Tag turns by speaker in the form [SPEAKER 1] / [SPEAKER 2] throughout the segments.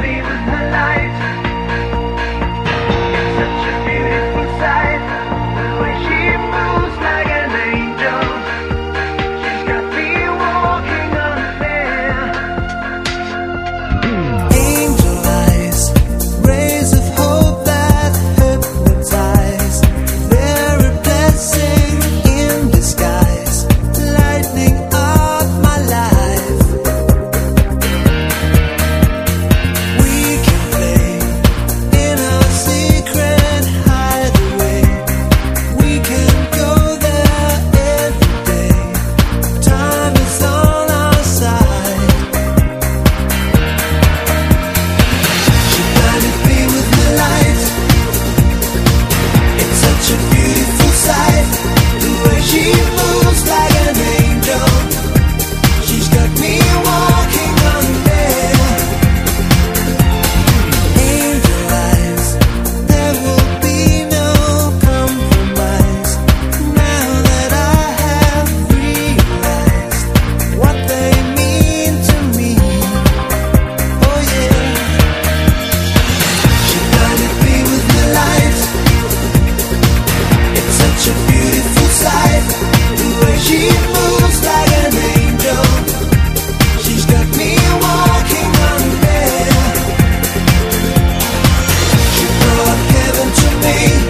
[SPEAKER 1] fever's way.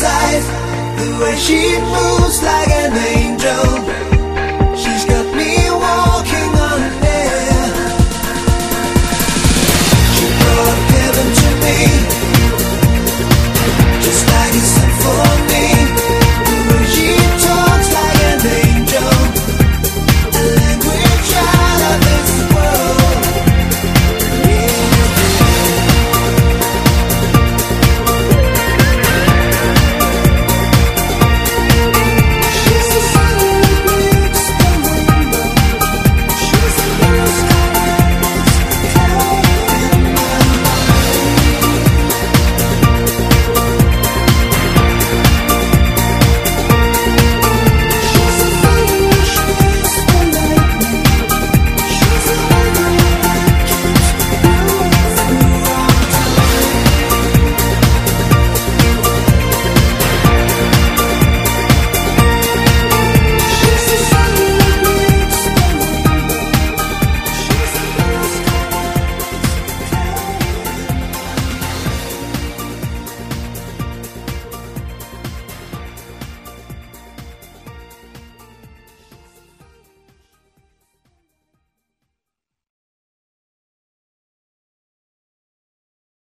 [SPEAKER 1] The way she moves like an angel.